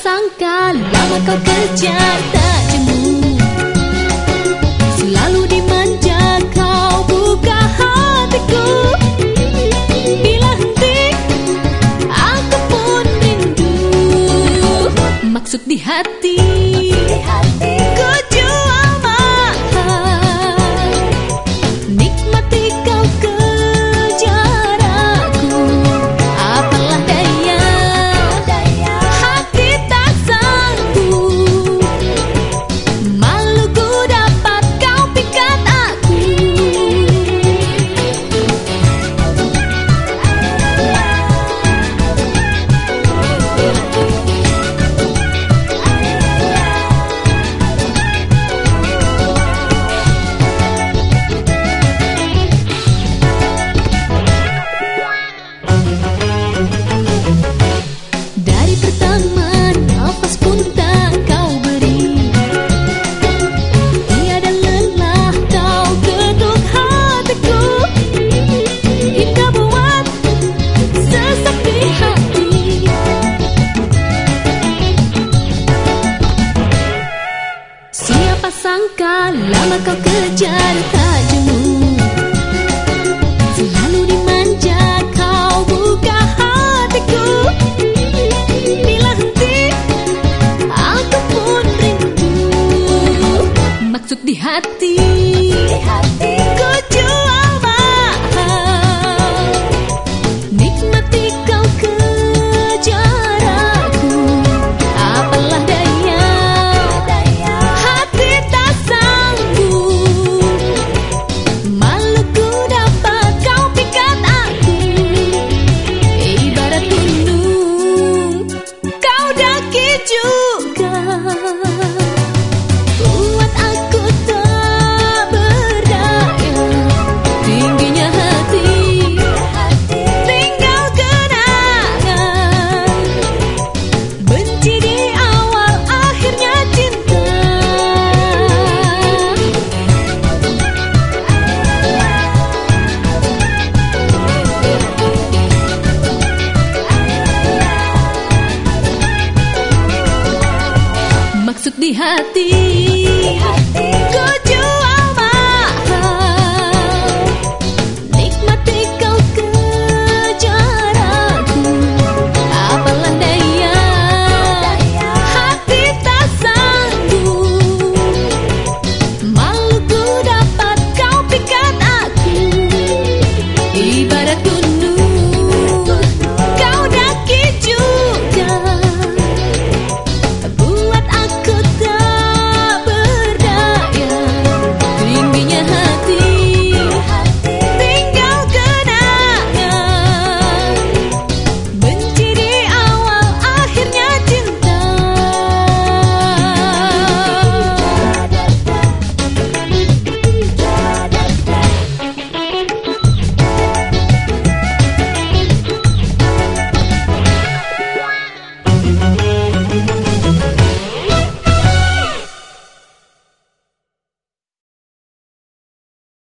sangka lama kau kerja tak jemu. Selalu dimanja kau buka hatiku. Bila henti aku pun rindu. Maksud di hati, Maksud di hati. Kau kejar tajumu Selalu dimanja kau buka hatiku hati, hati.